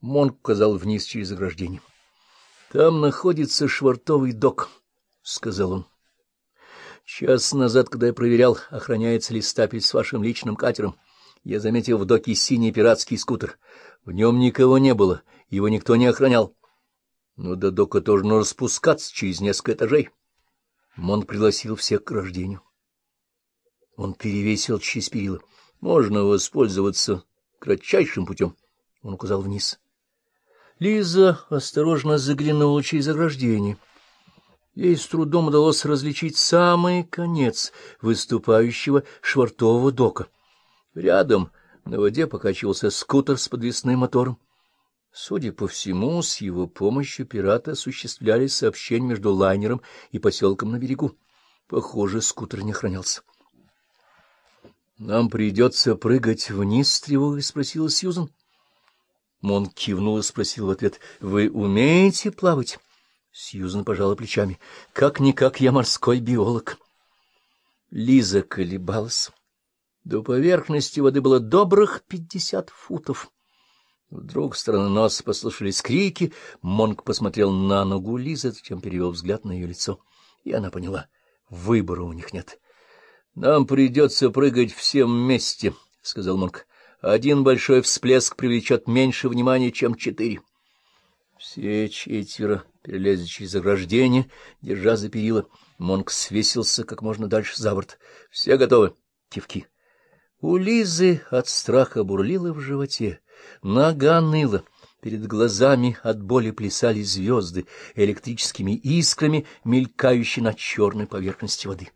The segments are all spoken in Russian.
Монк указал вниз через ограждение. — Там находится швартовый док, — сказал он. — Час назад, когда я проверял, охраняется ли стапель с вашим личным катером, я заметил в доке синий пиратский скутер. В нем никого не было, его никто не охранял. Но до дока тоже нужно спускаться через несколько этажей. Монк пригласил всех к рождению. Он перевесил через перила. Можно воспользоваться кратчайшим путем. Он указал вниз. Лиза осторожно заглянула через ограждение. Ей с трудом удалось различить самый конец выступающего швартового дока. Рядом на воде покачивался скутер с подвесным мотором. Судя по всему, с его помощью пираты осуществляли сообщение между лайнером и поселком на берегу. Похоже, скутер не охранялся. — Нам придется прыгать вниз? — с тревогой спросила Сьюзан. Мон кивнул и спросил в ответ, — Вы умеете плавать? Сьюзан пожала плечами. — Как-никак я морской биолог. Лиза колебалась. До поверхности воды было добрых пятьдесят футов. Вдруг стороны носа послышались крики. Монк посмотрел на ногу Лизы, затем перевел взгляд на ее лицо. И она поняла — выбора у них нет. — Нам придется прыгать всем вместе, — сказал Монк. Один большой всплеск привлечет меньше внимания, чем четыре. Все четверо перелезли через ограждение, держа за перила. Монк свесился как можно дальше за борт. — Все готовы? Кивки. У Лизы от страха бурлило в животе, нога ныла. Перед глазами от боли плясали звезды, электрическими искрами, мелькающие на черной поверхности воды.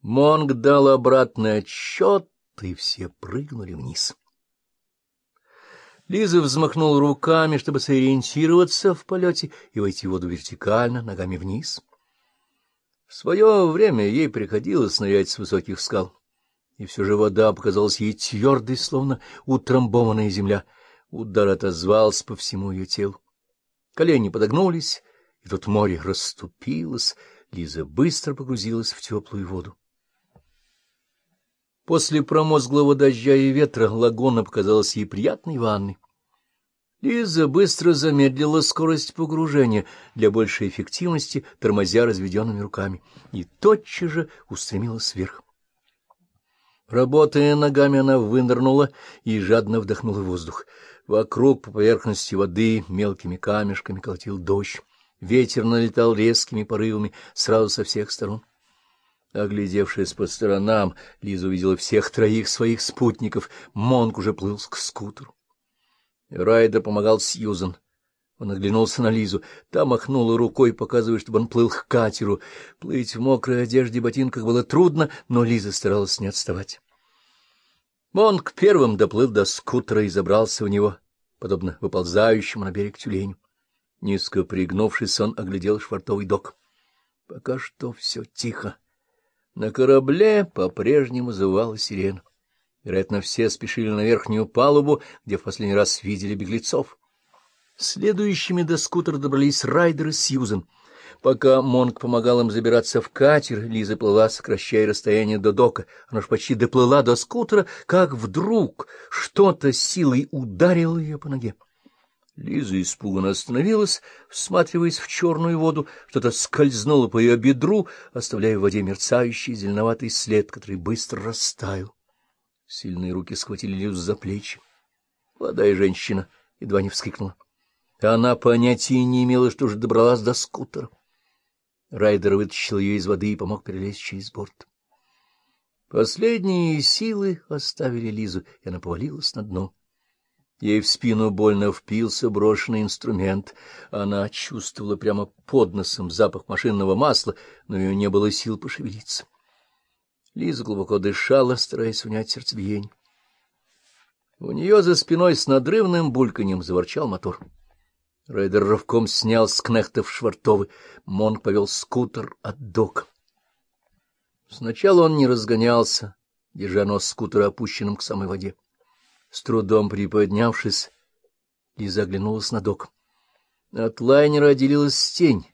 Монг дал обратный отсчет, и все прыгнули вниз. Лиза взмахнула руками, чтобы сориентироваться в полете и войти в воду вертикально, ногами вниз. В свое время ей приходилось нырять с высоких скал, и все же вода показалась ей твердой, словно утрамбованная земля. Удар отозвался по всему ее телу. Колени подогнулись, и тут море расступилось, Лиза быстро погрузилась в теплую воду. После промозглого дождя и ветра лагуна показалась ей приятной ванной. Лиза быстро замедлила скорость погружения для большей эффективности, тормозя разведенными руками, и тотчас же устремилась вверх. Работая ногами, она вынырнула и жадно вдохнула воздух. Вокруг по поверхности воды мелкими камешками колотил дождь. Ветер налетал резкими порывами сразу со всех сторон. Оглядевшись по сторонам, Лиза увидела всех троих своих спутников. Монк уже плыл к скутеру. Райдер помогал Сьюзан. Он оглянулся на Лизу. Та махнула рукой, показывая, чтобы он плыл к катеру. Плыть в мокрой одежде и ботинках было трудно, но Лиза старалась не отставать. Монк первым доплыл до скутера и забрался в него, подобно выползающему на берег тюленю. Низко пригнувшись, он оглядел швартовый док. Пока что все тихо. На корабле по-прежнему завывала сирена. Вероятно, все спешили на верхнюю палубу, где в последний раз видели беглецов. Следующими до скутера добрались Райдер и Сьюзен. Пока Монк помогал им забираться в катер, Лиза плыла, сокращая расстояние до дока. Она ж почти доплыла до скутера, как вдруг что-то силой ударило ее по ноге. Лиза испуганно остановилась, всматриваясь в черную воду, что-то скользнуло по ее бедру, оставляя в воде мерцающий зеленоватый след, который быстро растаял. Сильные руки схватили Лизу за плечи. Молодая женщина едва не вскрикнула. Она понятия не имела, что уже добралась до скутера. Райдер вытащил ее из воды и помог перелезть через борт. Последние силы оставили Лизу, и она повалилась на дно. Ей в спину больно впился брошенный инструмент. Она чувствовала прямо под носом запах машинного масла, но у нее не было сил пошевелиться. Лиза глубоко дышала, стараясь унять сердцебиение. У нее за спиной с надрывным бульканьем заворчал мотор. Рейдер рывком снял с кнехтов швартовы. Монг повел скутер от дока. Сначала он не разгонялся, держа нос скутера опущенным к самой воде. С трудом приподнявшись, Лиза оглянулась на док. От лайнера отделилась тень,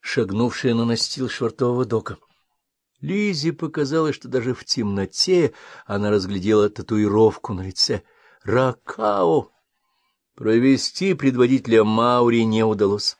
шагнувшая на настил швартового дока. Лизе показалось, что даже в темноте она разглядела татуировку на лице. «Ракао!» Провести предводителя Маури не удалось.